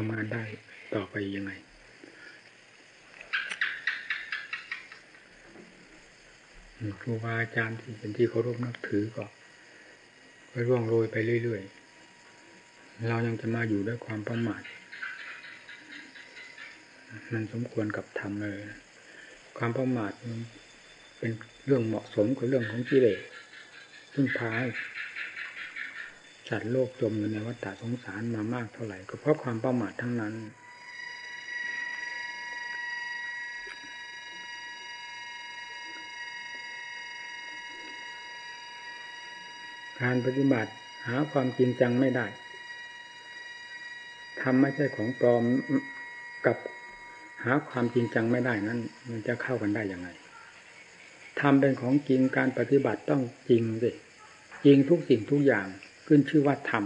ทำงานได้ต่อไปยังไง ครูบาอาจารย์ที่เป็นที่เคารพนับถือก็ก็ร่วงโรยไปเรื่อยๆ เรายังจะมาอยู่ด้วยความประมาทมันสมควรกับธรรมเลย ความประมาทเป็นเรื่องเหมาะสมกับเรื่องของกิเลสซึ่งพา สัตว์โลกจมอยู่ในวัฏฏสงสารมามากเท่าไหร่ก็เพราะความประมาททั้งนั้น การปฏิบัติหาความจริงจังไม่ได้ทำไม่ใช่ของปลอมกับหาความจริงจังไม่ได้นั้น มันจะเข้ากันได้ยังไงทำเป็นของจริงการปฏิบัติต้องจริงสิจริงทุกสิ่งทุกอย่าง ขึ้นชื่อว่าธรรม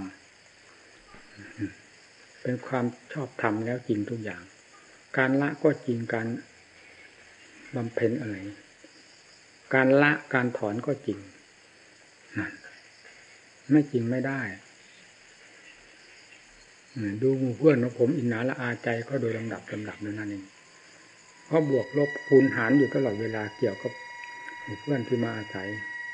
เป็นความชอบธรรมแล้วจริงทุกอย่าง การละก็จริงการบำเพ็ญอะไร การละการถอนก็จริงนั่นไม่จริงไม่ได้ ดูมูเพื่อนของผมอินนาละอาใจก็โดยลำดับลำดับนั่นเองเพราะบวกลบคูณหารอยู่ตลอดเวลาเกี่ยวกับเพื่อนที่มาอาศัย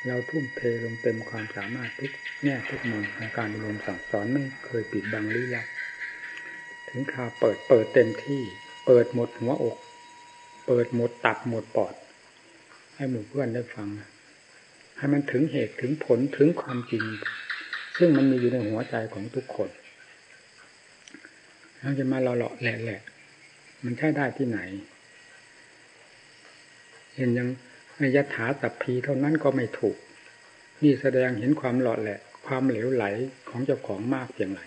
เราทุ่มเทลงเต็มความสามารถทุกแง่ทุกมุมในการอบรมสั่งสอนไม่เคยปิดบังลี้ลับถึงข่าวเปิดเปิดเต็มที่ เปิดหมดหัวอก เปิดหมดตับหมดปอด ให้หมู่เพื่อนได้ฟัง ให้มันถึงเหตุถึงผลถึงความจริง ซึ่งมันมีอยู่ในหัวใจของทุกคนเราจะมาเราเลาะแหละแหละมันใช่ได้ที่ไหน เห็นยัง ในยถาตัพีเท่านั้นก็ไม่ถูก นี่แสดงเห็นความหล่อแหละ ความเหลวไหลของเจ้าของมากเพียงไร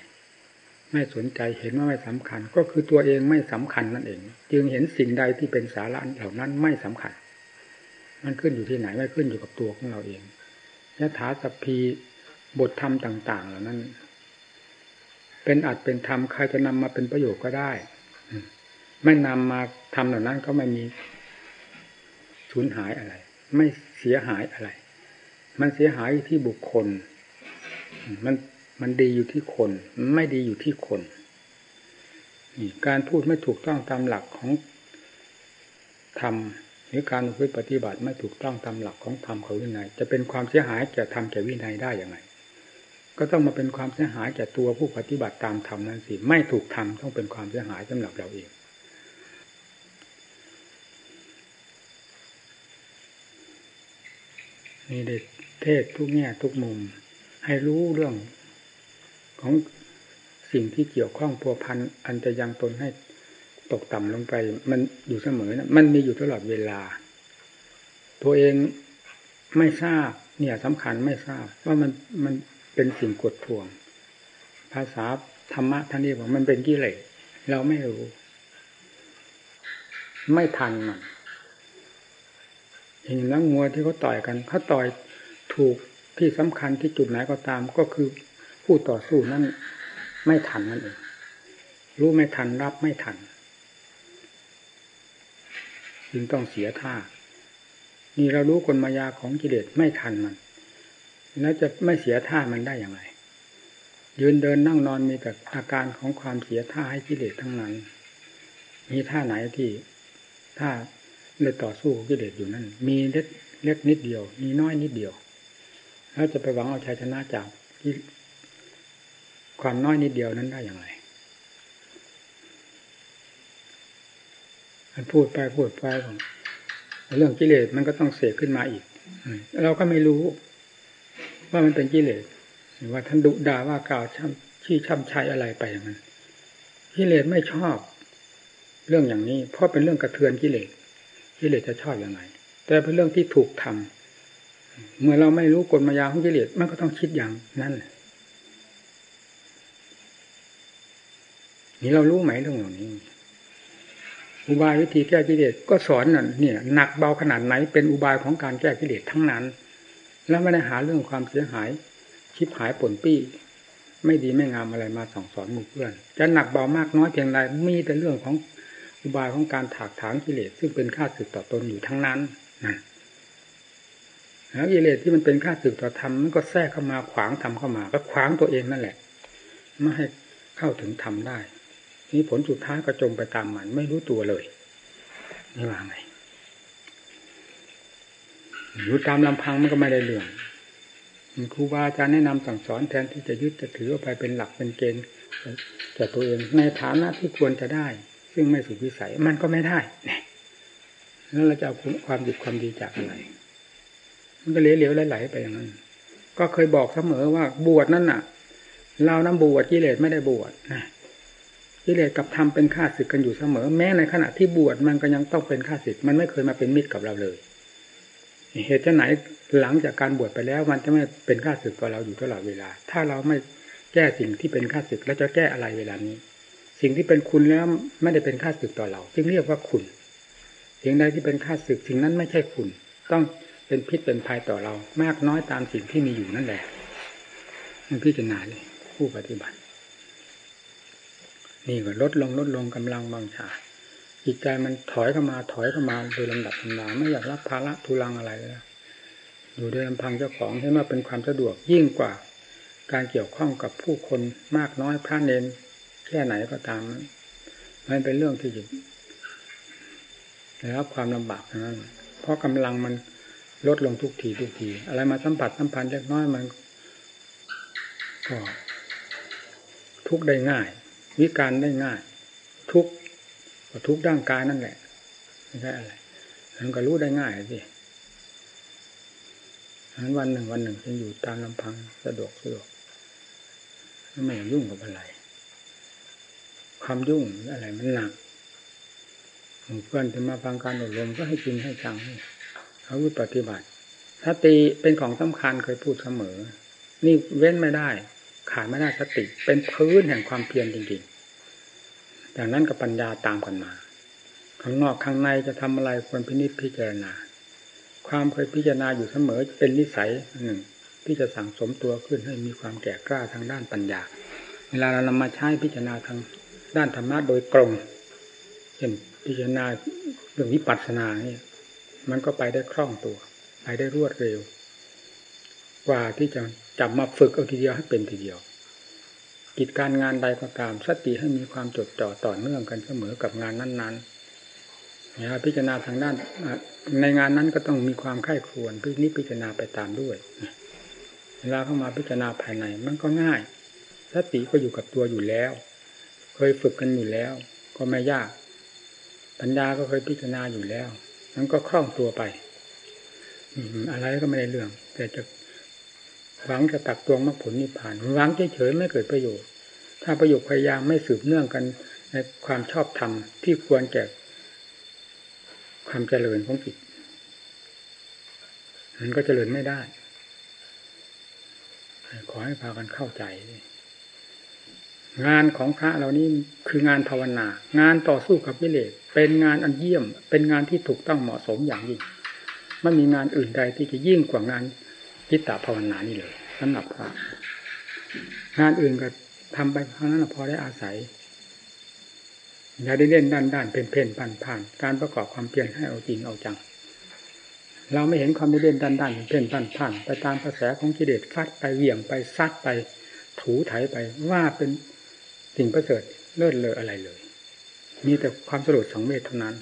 ไม่สนใจเห็นว่าไม่สำคัญ ก็คือตัวเองไม่สำคัญนั่นเอง จึงเห็นสิ่งใดที่เป็นสาระเหล่านั้นไม่สำคัญ มันขึ้นอยู่ที่ไหนไม่ขึ้นอยู่กับตัวของเราเองยถาสัพพีบทธรรมต่าง ๆ เหล่านั้น เป็นอัดเป็นธรรมใครจะนำมาเป็นประโยชน์ก็ได้ ไม่นำมาทำเหล่านั้นก็ไม่มี สูญหายอะไร ไม่เสียหายอะไร มันเสียหายที่บุคคล มันมันดีอยู่ที่คน ไม่ดีอยู่ที่คนการพูดไม่ถูกต้องตามหลักของธรรมหรือการปฏิบัติไม่ถูกต้องตามหลักของธรรมเขาวินัย จะเป็นความเสียหายแก่ธรรมแก่วินัยได้อย่างไรก็ต้องมาเป็นความเสียหายแก่ตัวผู้ปฏิบัติตามธรรมนั้นสิไม่ถูกทำต้องเป็นความเสียหายสำหรับเราเอง นี่เด็กเทศทุกแง่ทุกมุม ให้รู้เรื่องของสิ่งที่เกี่ยวข้องพัวพันอันจะยังตนให้ตกต่ำลงไป มันอยู่เสมอนะมันมีอยู่ตลอดเวลา ตัวเองไม่ทราบ เนี่ยสำคัญไม่ทราบ ว่ามันมันเป็นสิ่งกดทวง ภาษาธรรมะท่านนี้บอกมันเป็นกิเลสเราไม่รู้ ไม่ทันมัน เห็นนักมวยที่เขาต่อยกันเขาต่อยถูกที่สำคัญที่จุดไหนก็ตาม ก็คือผู้ต่อสู้นั้นไม่ทันนั่นเองรู้ไม่ทันรับไม่ทันจึงต้องเสียท่า นี่เรารู้กลมายาของกิเลสไม่ทันมัน แล้วจะไม่เสียท่ามันได้อย่างไร ยืนเดินนั่งนอนมีแต่อาการของความเสียท่าให้กิเลสทั้งนั้น มีท่าไหนที่ท่า เลยต่อสู้กิเลสอยู่นั่น มีเล็กเล็กนิดเดียว มีน้อยนิดเดียว แล้วจะไปหวังเอาชัยชนะจากที่ความน้อยนิดเดียวนั้นได้อย่างไรมันพูดไปพูดไปของเรื่องกิเลสมันก็ต้องเสกขึ้นมาอีก เราก็ไม่รู้ว่ามันเป็นกิเลสหรือว่าท่านดุด่าว่ากล่าวช่ำชี้ช่ำชัยอะไรไปอย่างนั้นกิเลสไม่ชอบ เรื่องอย่างนี้ เพราะเป็นเรื่องกระเทือนกิเลส กิเลสจะชอบอยังไงแต่เป็นเรื่องที่ถูกทำเมื่อเราไม่รู้กฎมายาของกิเลสมันก็ต้องคิดอย่างนั้นนี่เรารู้ไหมเรื่องเหล่านี้อุบายวิธีแก้กิเลสก็สอนน่ะเนี่ยหนักเบาขนาดไหนเป็นอุบายของการแก้กิเลสทั้งนั้น แล้วไม่ได้หาเรื่องความเสียหายชิบหายป่นปี้ ไม่ดีไม่งามอะไรมาสั่งสอนหมู่เพื่อน จะหนักเบามากน้อยเพียงไรมีแต่เรื่องของ อุบายของการถากถางกิเลสซึ่งเป็นค่าสึกต่อตนอยู่ทั้งนั้นนะแล้วกิเลสที่มันเป็นค่าสึกต่อธรรมมันก็แทรกเข้ามาขวางทำเข้ามา ก็ขวางตัวเองนั่นแหละไม่ให้เข้าถึงธรรมได้นี่ผลสุดท้ายก็จมไปตามมัน ไม่รู้ตัวเลยนี่ว่าไงอยู่ตามลำพังมันก็ไม่ได้เรื่องครูบาอาจารย์แนะนำสั่งสอนแทนที่จะยึดจะถือไปเป็นหลักเป็นเกณฑ์แก่ตัวเองในฐานะที่ควรจะได้ ซึ่งไม่สุดวิสัยมันก็ไม่ได้นี่ยแล้วเราจะเอาความดีความดีจากอะไร มันก็เหลวๆไหลๆไปอย่างนั้น ก็เคยบอกเสมอว่าบวชนั่นน่ะ เราน้ำบวชกิเลสไม่ได้บวชนะกิเลสกับธรรมเป็นข้าศึกกันอยู่เสมอ แม้ในขณะที่บวชมันก็ยังต้องเป็นข้าศึก มันไม่เคยมาเป็นมิตรกับเราเลย เหตุจะไหนหลังจากการบวชไปแล้ว มันจะไม่เป็นข้าศึกกับเราอยู่ตลอดเวลา ถ้าเราไม่แก้สิ่งที่เป็นข้าศึกแล้วจะแก้อะไรเวลานี้ สิ่งที่เป็นคุณแล้วไม่ได้เป็นข้าศึกต่อเรา จึงเรียกว่าคุณสิ่งใดที่เป็นข้าศึกสิ่งนั้นไม่ใช่คุณ ต้องเป็นพิษเป็นภัยต่อเรา มากน้อยตามสิ่งที่มีอยู่นั่นแหละมันพิจารณาเลยผู้ปฏิบัติ นี่ก็ลดลงลดลงกำลังบางชาจิตใจมันถอยเข้ามาถอยเข้ามาโดยลำดับลำดาไม่อยากรับภาระทุลังอะไรแล้วอยู่ด้วยลำพังเจ้าของให้มาเป็นความสะดวกยิ่งกว่า การเกี่ยวข้องกับผู้คนมากน้อยพระเนน ค่ไหนก็ตาม มันเป็นเรื่องที่จะได้รับความลำบากนั้น เพราะกำลังมันลดลงทุกทีทุกที อะไรมาสัมผัสสัมพันธ์เล็กน้อยมันก็ทุกได้ง่าย วิการได้ง่าย ทุกก็ทุกร่างกายนั่นแหละไม่ใช่อะไรมันก็รู้ได้ง่ายสินั้นวันหนึ่งวันหนึ่งจะอยู่ตามลำพังสะดวกสะดวกไม่ยุ่งกับอะไร ความยุ่งอะไรมันหนักเพื่อนจะมาฟังการอบรมก็ให้จริงให้จังเขาปฏิบัติสติเป็นของสำคัญเคยพูดเสมอ นี่เว้นไม่ได้ ขาดไม่ได้สติ เป็นพื้นแห่งความเพียรจริงๆจากนั้นกับปัญญาตามกันมา ข้างนอกข้างในจะทำอะไรควรพินิจพิจารณา ความเคยพิจารณาอยู่เสมอเป็นนิสัยหนึ่ง ที่จะสั่งสมตัวขึ้นให้มีความแก่กล้าทางด้านปัญญา เวลาเรานำมาใช้พิจารณาทาง ด้านธรรมะโดยตรงเช่นพิจารณาเรื่องวิปัสสนาเนี่ยมันก็ไปได้คล่องตัว ไปได้รวดเร็ว กว่าที่จะจับมาฝึกเอาทีเดียวให้เป็นทีเดียว กิจการงานใดก็ตามสติให้มีความจดจ่อต่อเนื่องกันเสมอกับงานนั้นๆนะพิจารณาทางด้านในงานนั้นก็ต้องมีความไข้ควรพิจิตพิจารณาไปตามด้วยเวลาเข้ามาพิจารณาภายใน มันก็ง่ายสติก็อยู่กับตัวอยู่แล้ว ยฝึกกันอยู่แล้ว ก็ไม่ยาก ปัญญาก็เคยพิจารณาอยู่แล้วมันก็คล่องตัวไปอะไรก็ไม่ได้เรื่อง แต่จะหวังจะตักตวงมรรคผลนิพพานหวังเฉยๆไม่เกิดประโยชน์ ถ้าประโยชน์พยายามไม่สืบเนื่องกันในความชอบธรรมที่ควรแก่ความเจริญของจิตมันก็เจริญไม่ได้ ขอให้พากันเข้าใจ งานของพระเหล่านี้คืองานภาวนา งานต่อสู้กับวิเลศเป็นงานอันเยี่ยม เป็นงานที่ถูกต้องเหมาะสมอย่างยิ่งไม่มีงานอื่นใดที่จะยิ่งกว่างานจิตตภาวนานี่เลยสำหรับพระงานอื่นก็ทำไปเท่านั้นพอได้อาศัยอย่าได้เล่นด้านด้านเป็นเพ่นผ่านผ่านการประกอบความเพียรให้เอาจริงเอาจัง เราไม่เห็นความได้เล่นด้านด้านเป็นเพนผ่านผ่านไปตามกระแสของกิเลสฟัดไปเหวี่ยงไปซัดไปถูไถไปว่าเป็น สิ่งประเสริฐเลิศเลออะไรเลย มีแต่ความสลดสังเวชเท่านั้น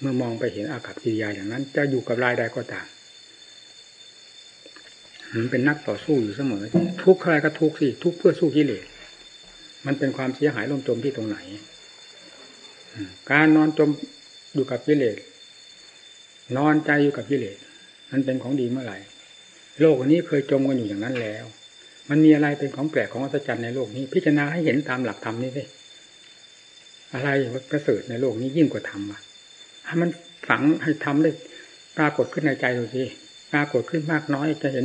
เมื่อมองไปเห็นอากับกิริยาอย่างนั้น จะอยู่กับรายใดก็ตามมันเป็นนักต่อสู้อยู่เสมอ ทุกใครก็ทุกสิทุกเพื่อสู้กิเลสมันเป็นความเสียหายล่มจมที่ตรงไหน การนอนจมอยู่กับกิเลสนอนใจอยู่กับกิเลสมันเป็นของดีเมื่อไหร่โลกนี้เคยจมกันอยู่อย่างนั้นแล้ว มันมีอะไรเป็นของแปลกของอัศจรรย์ในโลกนี้ พิจารณาให้เห็นตามหลักธรรมนี้สิอะไรประเสริฐในโลกนี้ยิ่งกว่าธรรมอะให้มันฝังให้ทำได้ปรากฏขึ้นในใจดูสิปรากฏขึ้นมากน้อยจะเห็น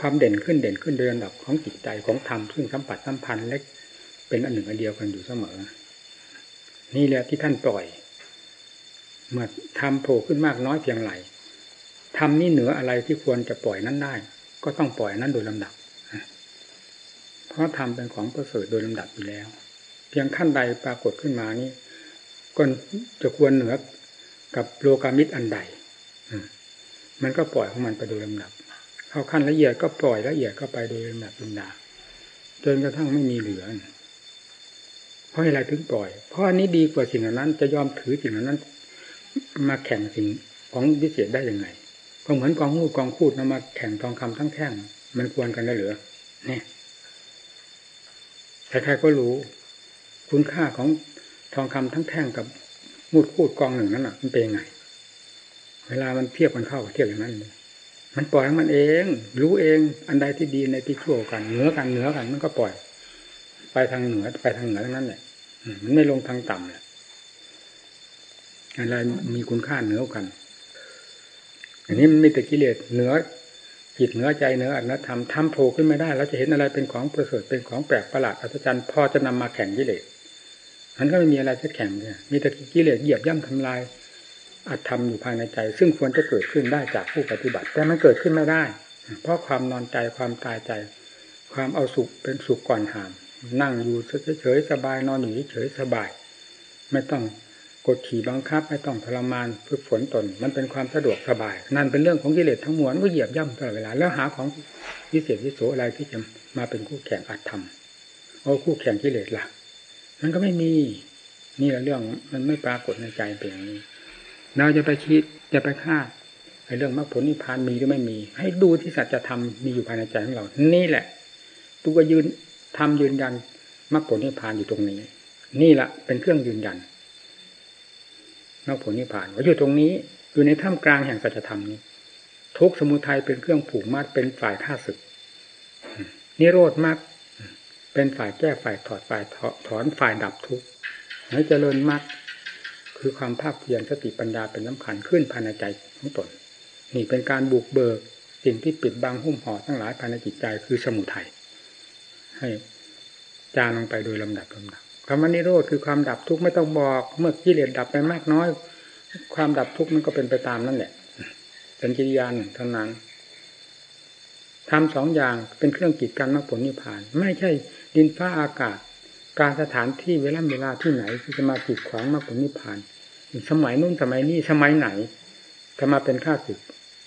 ความเด่นขึ้นเด่นขึ้นโดยลำดับของจิตใจของธรรมซึ่งสัมผัสสัมพันธ์เล็กเป็นอันหนึ่งอันเดียวกันอยู่เสมอ นี่แหละที่ท่านปล่อย เมื่อทำโผล่ขึ้นมากน้อยเพียงไรทำนี่เหนืออะไรที่ควรจะปล่อยนั้นได้ ก็ต้องปล่อยนั้นโดยลำดับ เพราะทำเป็นของประเสริฐโดยลำดับอยู่แล้ว เพียงขั้นใดปรากฏขึ้นมานี้ก็จะควรเหนือกับโลกามิตรอันใดมันก็ปล่อยของมันไปโดยลำดับ เข้าขั้นละเอียดก็ปล่อยละเอียดเข้าไปโดยลำดับลำดาจนกระทั่งไม่มีเหลือเพราะอะไรถึงปล่อย เพราะอันนี้ดีกว่าสิ่งเหล่านั้น จะยอมถือสิ่งเหล่านั้น มาแข่งสิ่งของวิเศษได้ยังไง ก็เหมือนกองหูกองคูดนำมาแข่งทองคำทั้งแท่งมันควรกันได้หรือเนี่ย ใครๆก็รู้ คุณค่าของทองคำทั้งแท่งกับมูดคูดกองหนึ่งนั้นอะ มันเป็นยังไง เวลามันเทียบกันเข้าเทียบอย่างนั้นเลยมันปล่อยมันเอง รู้เองอันใดที่ดีในที่ชั่วกันเหนือกันเหนือกันมันก็ปล่อย ไปทางเหนือไปทางเหนือทั้งนั้นแหละมันไม่ลงทางต่ำเลยอะไรมีคุณค่าเหนือกัน อันนี้มันมีแต่กิเลสเหนือ จิตเหนือใจเหนืออัตธรรมทำโผล่ขึ้นไม่ได้เราจะเห็นอะไรเป็นของประเสริฐเป็นของแปลกประหลาดอัศจรรย์พอจะนำมาแข่งกิเลสมันก็ไม่มีอะไรจะแข่งเลยมีแต่กิเลสเหยียบย่ำทำลายอัตธรรมอยู่ภายในใจ ซึ่งควรจะเกิดขึ้นได้จากผู้ปฏิบัติ แต่มันเกิดขึ้นไม่ได้ เพราะความนอนใจความตายใจ ความเอาสุขเป็นสุขก่อนหาม นั่งอยู่เฉยๆสบายนอนอยู่เฉยๆสบาย ไม่ต้อง กดขี่บังคับไม่ต้องทรมานฝึกฝนตน มันเป็นความสะดวกสบาย นั่นเป็นเรื่องของกิเลสทั้งมวลก็เหยียบย่ำตลอดเวลา แล้วหาของวิเศษวิโสอะไรที่จะมาเป็นคู่แข่งอัตธรรมโอ้คู่แข่งกิเลสล่ะ มันก็ไม่มีนี่แหละเรื่องมันไม่ปรากฏในใจเป็นอย่างนี้เราจะไปคิดจะไปคาดเรื่องมรรคผลนิพพานมีหรือไม่มี ให้ดูที่สัจธรรมมีอยู่ภายในใจของเรา นี่แหละ ตัวยืนทำยืนยันมรรคผลนิพพานอยู่ตรงนี้ นี่แหละเป็นเครื่องยืนยัน มรรคผลนิพพานว่าอยู่ตรงนี้ อยู่ในท่ามกลางแห่งสัจธรรมนี้ ทุกสมุทัยเป็นเครื่องผูกมัดเป็นฝ่ายท่าศึก นิโรธมรรคเป็นฝ่ายแก้ฝ่ายถอดฝ่ายถอนฝ่ายดับทุกข์ให้เจริญมรรคคือความภาคเพียรสติปัญญาเป็นสาคัญขึ้นภายในใจของตนนี่เป็นการบุกเบิกสิ่งที่ปิดบังหุ้มห่อทั้งหลายภายในจิตใจคือสมุทัยให้จางลงไปโดยลำดับลำดับ คำว่านิโรธคือความดับทุกข์ไม่ต้องบอก เมื่อกิเลสดับไปมากน้อย ความดับทุกข์มันก็เป็นไปตามนั่นแหละเป็นกิริยาหนึ่งเท่านั้นทำสองอย่างเป็นเครื่องกีดกันมรรคผลนิพพาน ไม่ใช่ดินฟ้าอากาศ การสถานที่เวลาเวลาที่ไหนที่จะมากีดขวางมรรคผลนิพพาน สมัยนู้นสมัยนี้สมัยไหนจะมาเป็นข้าศึก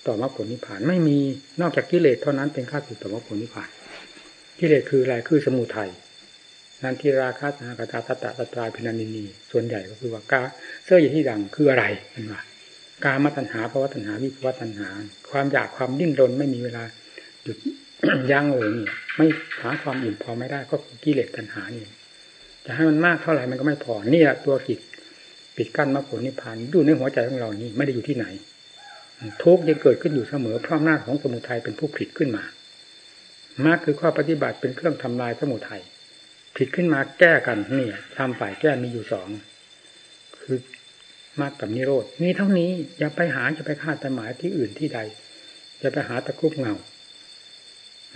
ต่อมรรคผลนิพพาน ไม่มีนอกจากกิเลสเท่านั้นเป็นข้าศึกต่อมรรคผลนิพพานกิเลสคืออะไรคือสมุทัย นันทิราคาสหกตาตตะตตรายพินันินีส่วนใหญ่ก็คือว่ากาเสื้ออยู่ที่ดังคืออะไรเป็นว่ากามาตัญหาภาวะตัญหาวิภวะตัญหา ความอยากความดิ้นรนไม่มีเวลาหยุดยั้งเลยนี่ไม่หาความอิ่มพอไม่ได้ก็กิเลสตัญหานี่จะให้มันมากเท่าไหร่มันก็ไม่พอนี่แหละตัวกิจปิดกั้นมรรคผลนิพพานอยู่ในหัวใจของเรานี่ไม่ได้อยู่ที่ไหนทุกยังเกิดขึ้นอยู่เสมอเพราะอำนาจของสมุทัยเป็นผู้ผิดขึ้นมามากคือข้อปฏิบัติเป็นเครื่องทำลายสมุทัย ผิดขึ้นมาแก้กันนี่ทำฝ่ายแก้มีอยู่สองคือมากกับนิโรดมีเท่านี้อย่าไปหาจะไปคาดแต่หมายที่อื่นที่ใดจะไปหาตะคุบเงา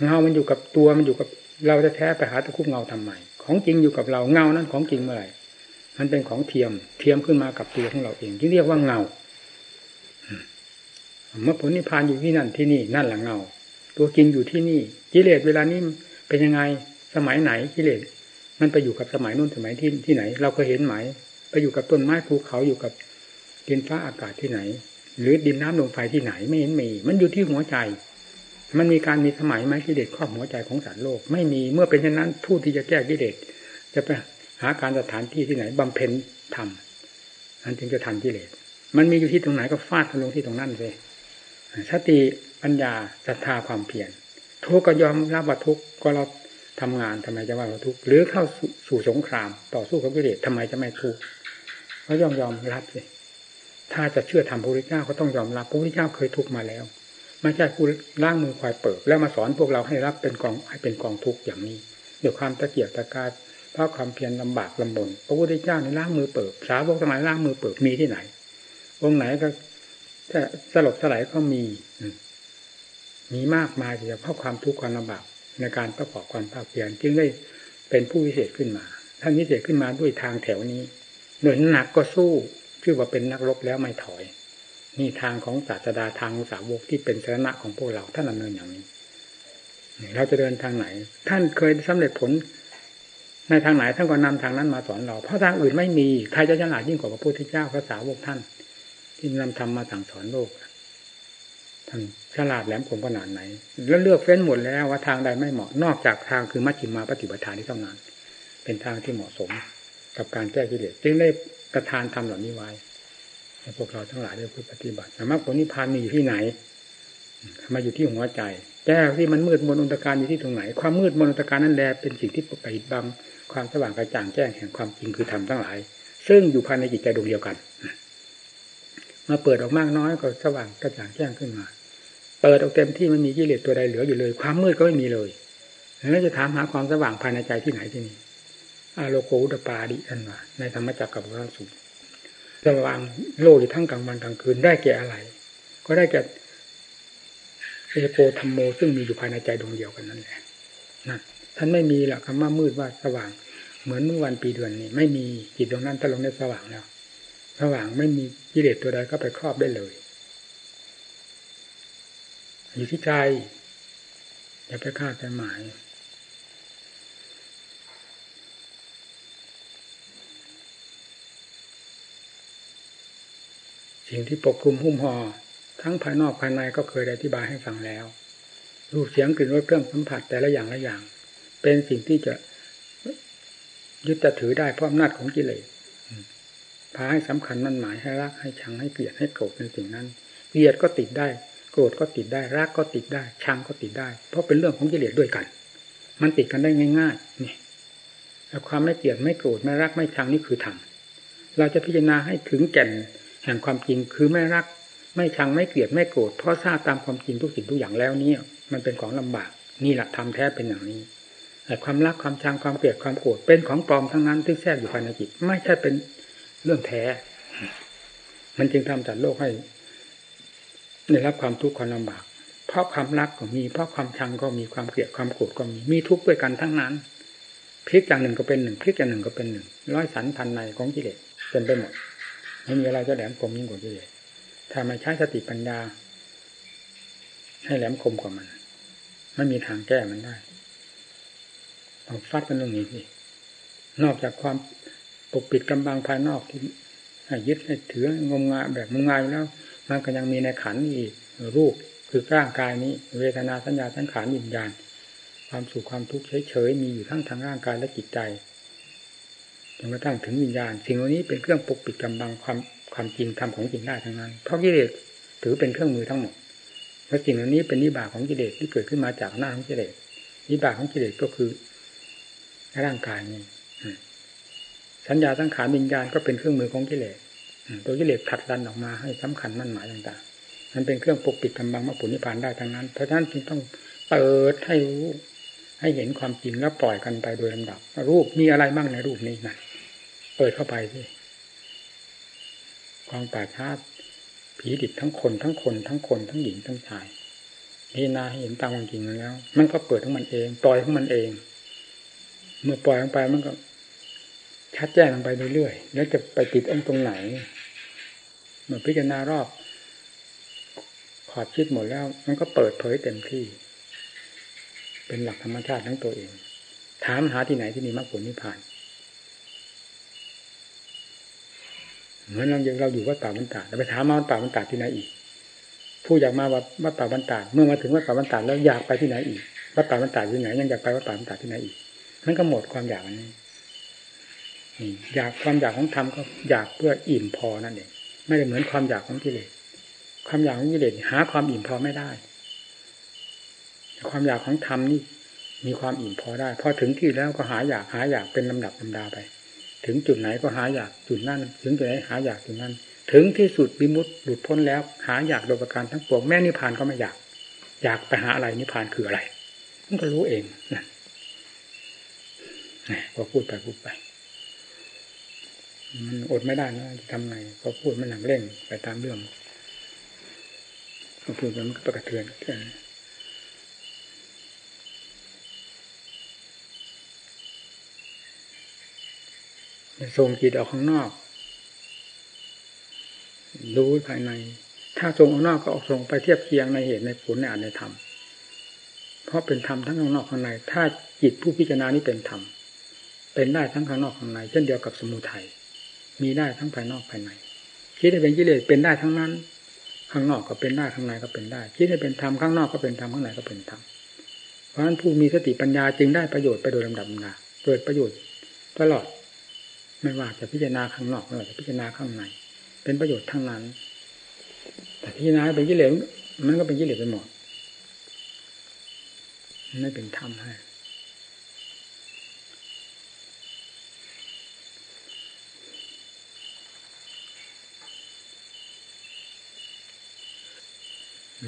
เงามันอยู่กับตัวมันอยู่กับเราจะแท้ไปหาตะคุบเงาทำไมของจริงอยู่กับเราเงานั้นของจริงเมื่อไหร่มันเป็นของเทียมเทียมขึ้นมากับตัวของเราเองที่เรียกว่าเงาเมื่อผลนิพพานอยู่ที่นั่นที่นี่นั่นแหละเงา ตัวจริงอยู่ที่นี่กิเลสเวลานี้เป็นยังไงสมัยไหนกิเลส มันไปอยู่กับสมัยนู้นสมัยที่ที่ไหน เราเคยเห็นไหม ไปอยู่กับต้นไม้ภูเขาอยู่กับดินฟ้าอากาศที่ไหน หรือดินน้ำลมไฟที่ไหนไม่เห็นมี มันอยู่ที่หัวใจ มันมีการมีสมัยไหมกิเลสครอบหัวใจของสารโลก ไม่มีเมื่อเป็นเช่นนั้นผู้ที่จะแก้กิเลสจะไปหาการสถานที่ที่ไหนบำเพ็ญทำนั้นจึงจะทันกิเลสมันมีอยู่ที่ตรงไหนก็ฟาดลงที่ตรงนั้นเลยสติปัญญาศรัทธาความเพียรทุกก็ยอมรับว่าทุกก็เรา ทำงานทำไมจะว่าเราทุกข์หรือเข้าสู่สงคราม ต่อสู้กับกิเลสทำไมจะไม่ทุกก็ยอมยอมรับสิถ้าจะเชื่อธรรมพระพุทธเจ้าก็ต้องยอมรับพระพุทธเจ้าเคยทุกข์มาแล้วไม่ใช่คุณล่างมือคอยเปิด แล้วมาสอนพวกเราให้รับเป็นกองให้เป็นกองทุกข์อย่างนี้เดี๋ยวความตะเกียบตะกายเพราะความเพียรลำบากลำบนพระพุทธเจ้าในล่างมือเปิดสาวกสมัยล่างมือเปิดมีที่ไหนวงค์ไหนก็ถ้าสลบสลายก็มีมีมากมายเฉพาะความทุกข์ความลำบาก ในการประกอบความภาคเพียรจึงได้เป็นผู้วิเศษขึ้นมา ท่านวิเศษขึ้นมาด้วยทางแถวนี้เหนื่อยหนักก็สู้ชื่อว่าเป็นนักรบแล้วไม่ถอย นี่ทางของศาสดาทางสาวกที่เป็นสาระของพวกเราท่านดำเนินอย่างนี้เราจะเดินทางไหน ท่านเคยสำเร็จผล ในทางไหนท่านก็นำทางนั้นมาสอนเราเพราะทางอื่นไม่มีใครจะฉลาดยิ่งกว่าพระพุทธเจ้าพระสาวกท่าน ที่นำธรรมมาสั่งสอนโลก ท่านฉลาดแหลมคมขนาดไหน แล้วเลือกเฟ้นหมดแล้วว่าทางใดไม่เหมาะนอกจากทางคือมัชฌิมาปฏิบัติฐานที่เท่านั้น เป็นทางที่เหมาะสมกับการแก้กิเลสจึงได้ประทานทำเหล่านี้ไว้ให้พวกเราทั้งหลายได้พูดปฏิบัติธรรมะผลนิพพานมีอยู่ที่ไหนมาอยู่ที่หัวใจแก้ที่มันมืดมนอุนตการอยู่ที่ตรงไหน ความมืดมนอุนตการนั่นแหละเป็นสิ่งที่ปกปิดบังความสว่างกระจ่างแจ้งแห่งความจริงคือธรรมทั้งหลาย ซึ่งอยู่ภายในจิตใจดวงเดียวกันมาเปิดออกมากน้อยก็สว่างกระจ่างแจ้งขึ้นมา เปิดออกเต็มที่มันมีกิเลสตัวใดเหลืออยู่เลย ความมืดก็ไม่มีเลยแล้วจะถามหาความสว่างภายในใจที่ไหนที่นี่อาโลโกอุตปาดิอันว่าในธรรมจักรกับพระสุสว่างโลกอยู่ทั้งกลางวันกลางคืนได้แก่อะไร ก็ได้แก่เอโปธรรมโมซึ่งมีอยู่ภายในใจดวงเดียวกันนั่นแหละนั่นท่านไม่มีหลักคำว่ามืดว่าสว่าง เหมือนวันปีเดือนนี้ไม่มีจิตตรงนั้นถ้าลงได้สว่างแล้ว สว่างไม่มีกิเลสตัวใดก็ไปครอบได้เลย อยู่ที่ใจอย่าไปคาดไปหมาย สิ่งที่ปกคลุมหุ้มห่อทั้งภายนอกภายในก็เคยได้อธิบายให้ฟังแล้ว รูปเสียงกลิ่นรสเครื่องสัมผัสแต่ละอย่างละอย่าง เป็นสิ่งที่จะยึดจะถือได้เพราะอำนาจของกิเลสพาให้สำคัญมันหมายให้รักให้ชังให้เกลียดให้โกรธในสิ่งนั้นเกลียดก็ติดได้ โกรธก็ติดได้รักก็ติดได้ ชังก็ติดได้ เพราะเป็นเรื่องของกิเลสด้วยกัน มันติดกันได้ง่ายๆนี่แต่ความไม่เกลียดไม่โกรธไม่รักไม่ชังนี่คือธรรมเราจะพิจารณาให้ถึงแก่นแห่งความจริงคือไม่รัก ไม่ชังไม่เกลียดไม่โกรธเพราะทราบตามความจริงทุกสิ่งทุกอย่างแล้วนี่มันเป็นของลำบากนี่แหละทำแท้เป็นอย่างนี้แต่ความรักความชังความเกลียดความโกรธเป็นของปลอมทั้งนั้นที่แทรกอยู่ภายในจิตไม่ใช่เป็นเรื่องแท้ มันจึงทำจัดโลกให้ ได้รับความทุกข์ความลำบาก เพราะความรักก็มี เพราะความชังก็มีความเกลียดความโกรธก็มีมีทุกข์ด้วยกันทั้งนั้นพลิกอย่างหนึ่งก็เป็นหนึ่งพลิกอย่างหนึ่งก็เป็นหนึ่งร้อยสันพันในของกิเลสเป็นไปหมดไม่มีอะไรจะแหลมคมยิ่งกว่ากิเลสถ้าไม่ใช้สติปัญญา ให้แหลมคมกว่ามัน ไม่มีทางแก้มันได้ต้องฟัดกันตรงนี้สินอกจากความปกปิดกำบังภายนอกที่ยึดให้ถืองมงายแบบงมงายแล้ว มันก็ยังมีในขันอีกรูปคือร่างกายนี้ เวทนาสัญญาสังขารวิญญาณ ความสุขความทุกข์เฉยๆมีอยู่ทั้งทางร่างกายและจิตใจจนกระทั่งถึงวิญญาณ สิ่งเหล่านี้เป็นเครื่องปกปิดกำบังความความจริงทำของจริงได้ทั้งนั้น เพราะกิเลสถือเป็นเครื่องมือทั้งหมดและสิ่งเหล่านี้เป็นนิบาของกิเลสที่เกิดขึ้นมาจากหน้าของกิเลสนิบาของกิเลสก็คือร่างกายนี้สัญญาสังขารวิญญาณก็เป็นเครื่องมือของกิเลส ตัวกิเลสขัดดันออกมาให้สำคัญมั่นหมายต่างๆมันเป็นเครื่องปกปิดกำบังมรรคผลนิพพานได้ทั้งนั้น เพราะฉะนั้นจึงต้องเปิดให้รู้ให้เห็นความจริงแล้วปล่อยกันไปโดยลำดับ รูปมีอะไรบ้างในรูปนี้นะเปิดเข้าไปสิกองป่าชาติผีดิบทั้งคนทั้งคนทั้งคนทั้งหญิงทั้งชายพิจารณาเห็นตามความจริงแล้ว มันก็เปิดของมันเอง ปล่อยของมันเอง เมื่อปล่อยลงไปมันก็ชัดแจ้งลงไปเรื่อยๆแล้วจะไปติดองตรงไหน เมื่อพิจารณารอบ ขอบชิดหมดแล้ว มันก็เปิดเผยเต็มที่ เป็นหลักธรรมชาติทั้งตัวเอง ถามหาที่ไหนที่มีมรรคผลนิพพานเหมือนเราเราอยู่วัดป่าบรรดาแต่ไปถามมาวัดป่าบรรดาที่ไหนอีก ผู้อยากมาวัดวัดป่าบรรดาเมื่อมาถึงวัดป่าบรรดาแล้วอยากไปที่ไหนอีกวัดป่าบรรดาที่ไหน ยังอยากไปวัดป่าบรรดาที่ไหนอีกนั่นก็หมดความอยากอันนี้อยากความอยากของธรรมก็อยากเพื่ออิ่มพอนั่นเอง ไม่ได้เหมือนความอยากของกิเลสความอยากของกิเลสหาความอิ่มพอไม่ได้ความอยากของธรรมนี่มีความอิ่มพอได้พอถึงที่แล้วก็หาอยากหาอยากเป็นลำดับลำดาไป ถึงจุดไหนก็หาอยากจุดนั้นถึงจุดไหนหาอยากจุดนั้นถึงที่สุดบิมุตหลุดพ้นแล้ว หาอยากโดยประการทั้งปวงแม่นิพานก็ไม่อยาก อยากไปหาอะไรนิพานคืออะไรมันก็รู้เองนะพอพูดไปพูดไป มันอดไม่ได้นะจะทำไงพอพูดมันหนังเร่งไปตามเรื่องพอพูดมันก็ประกระเทือนเทือนส่งจิตออกข้างนอก รู้ภายใน ถ้าส่งออกนอกก็ออกส่งไปเทียบเคียงในเหตุในผลในอันในธรรม เพราะเป็นธรรมทั้งข้างนอกข้างใน ถ้าจิตผู้พิจารณานี้เป็นธรรม เป็นได้ทั้งข้างนอกข้างใน เช่นเดียวกับสมุทัย มีได้ทั้งภายนอกภายใน คิดให้เป็นกิเลสเป็นได้ทั้งนั้น ข้างนอกก็เป็นได้ข้างในก็เป็นได้ คิดให้เป็นธรรมข้างนอกก็เป็นธรรมข้างในก็เป็นธรรมเพราะฉะนั้นผู้มีสติปัญญาจึงได้ประโยชน์ไปโดยลำดับนาเกิดประโยชน์ตลอดไม่ว่าจะพิจารณาข้างนอกไม่ว่าจะพิจารณาข้างใน เป็นประโยชน์ทั้งนั้น แต่พิจารณาเป็นกิเลสมันก็เป็นกิเลสไปหมดไม่เป็นธรรมให้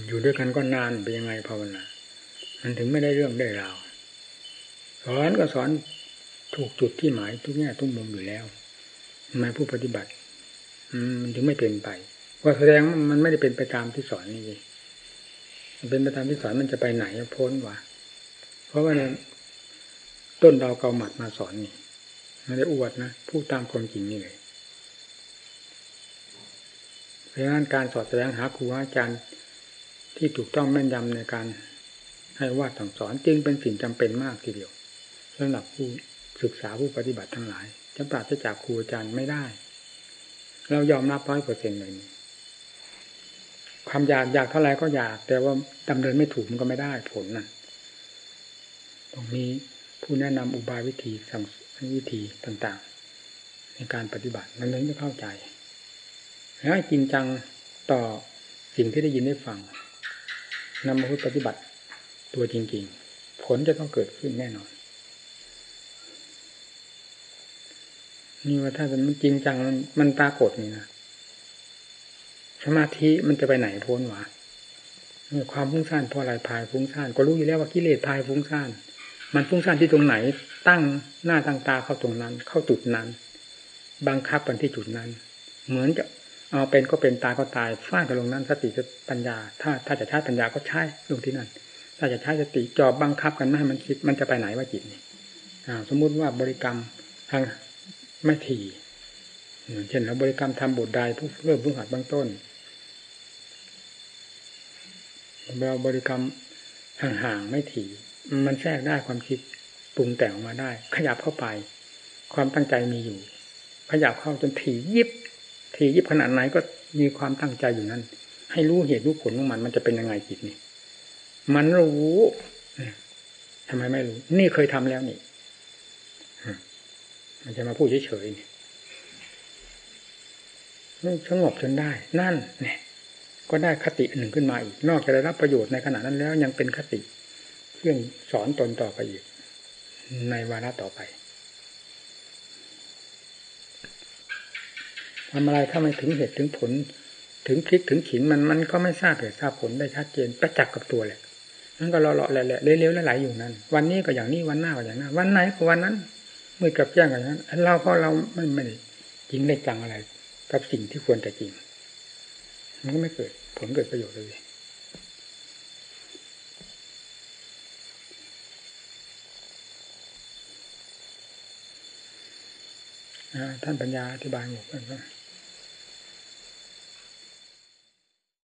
อยู่ด้วยกันก็นานเป็นยังไงภาวนา มันถึงไม่ได้เรื่องได้ราว สอนก็สอนถูกจุดที่หมายทุกแง่ทุกมุมอยู่แล้วทำไมผู้ปฏิบัติอืมันถึงไม่เป็นไปว่าแสดงมันไม่ได้เป็นไปตามที่สอนนี่เองมันเป็นไปตามที่สอนมันจะไปไหนพ้นวะเพราะว่าต้นเราเกาหมัดมาสอนนี่ไม่ได้อวดนะพูดตามความจริงนี่เลยเพราะฉะนั้นการสอดแสดงหาครูอาจารย์ ที่ถูกต้องแม่นยำในการให้ว่าสั่งสอนจึงเป็นสิ่งจำเป็นมากทีเดียวสำหรับผู้ศึกษาผู้ปฏิบัติทั้งหลายจะปราศจากครูอาจารย์ไม่ได้ เรายอมรับร้อยเปอร์เซ็นต์เลยความอยากอยากเท่าไรก็อยาก แต่ว่าดำเนินไม่ถูกมันก็ไม่ได้ผลน่ะ ตรงนี้ผู้แนะนำอุบายวิธีสั่งวิธีต่างๆ ในการปฏิบัติมันเลยไม่เข้าใจแล้วจริงจังต่อสิ่งที่ได้ยินได้ฟัง นำมาปฏิบัติตัวจริง ๆ ผลจะต้องเกิดขึ้นแน่นอน นี่ว่าถ้ามันจริงจังมันมันปรากฏนี่นะสมาธิมันจะไปไหนพ้นวะความฟุ้งซ่านเพราะอะไรพายฟุ้งซ่านก็รู้อยู่แล้วว่ากิเลสพายฟุ้งซ่านมันฟุ้งซ่านที่ตรงไหน ตั้งหน้าตั้งตาเข้าตรงนั้น เข้าจุดนั้น บังคับกันที่จุดนั้น เหมือนจะ เอาเป็นก็เป็นตายก็ตายฟาดกันลงนั้นสติจะปัญญา ถ้าถ้าจะใช้ปัญญาก็ใช้ลงที่นั่น ถ้าจะใช้สติจอบบังคับกันไม่ให้มันคิดมันจะไปไหนว่าจิตนี่สมมุติว่าบริกรรมทางไม่ถี่เช่นเราบริกรรมทำบทใดผู้เริ่มผู้หัดบางต้นเราบริกรรมห่างๆไม่ถี่ มันแทรกได้ความคิดปรุงแต่งออกมาได้ ขยับเข้าไป ความตั้งใจมีอยู่ ขยับเข้าจนถี่ยิบ ทียิบขนาดไหนก็มีความตั้งใจอยู่นั้น ให้รู้เหตุรู้ผลของมัน มันจะเป็นยังไงจิตนี่มันรู้ทำไมไม่รู้ นี่เคยทำแล้วนี่มันจะมาพูดเฉยๆนี่สงบจนได้ นั่นเนี่ย ก็ได้คติหนึ่งขึ้นมาอีก นอกจากได้รับประโยชน์ในขณะนั้นแล้วยังเป็นคติ เครื่องสอนตนต่อไปอีก ในวาระต่อไป ทำอะไรถ้าไม่ถึงเหตุถึงผล ถึงคลิกถึงขินมันมันก็ไม่ทราบเหตุทราบผลได้ชัดเจนประจักษ์กับตัวแหละนั่นก็เลาะๆแหละเลี้ยวๆไหลๆอยู่นั้น วันนี้ก็อย่างนี้วันหน้าก็อย่างนั้นวันไหนก็วันนั้นเมื่อกับแจ้งกันนั้นเราเพราะเราไม่ไม่ได้จริงได้จังอะไร กับสิ่งที่ควรจะจริง มันก็ไม่เกิดผลเกิดประโยชน์เลยท่านปัญญาอธิบายหมดแล้ว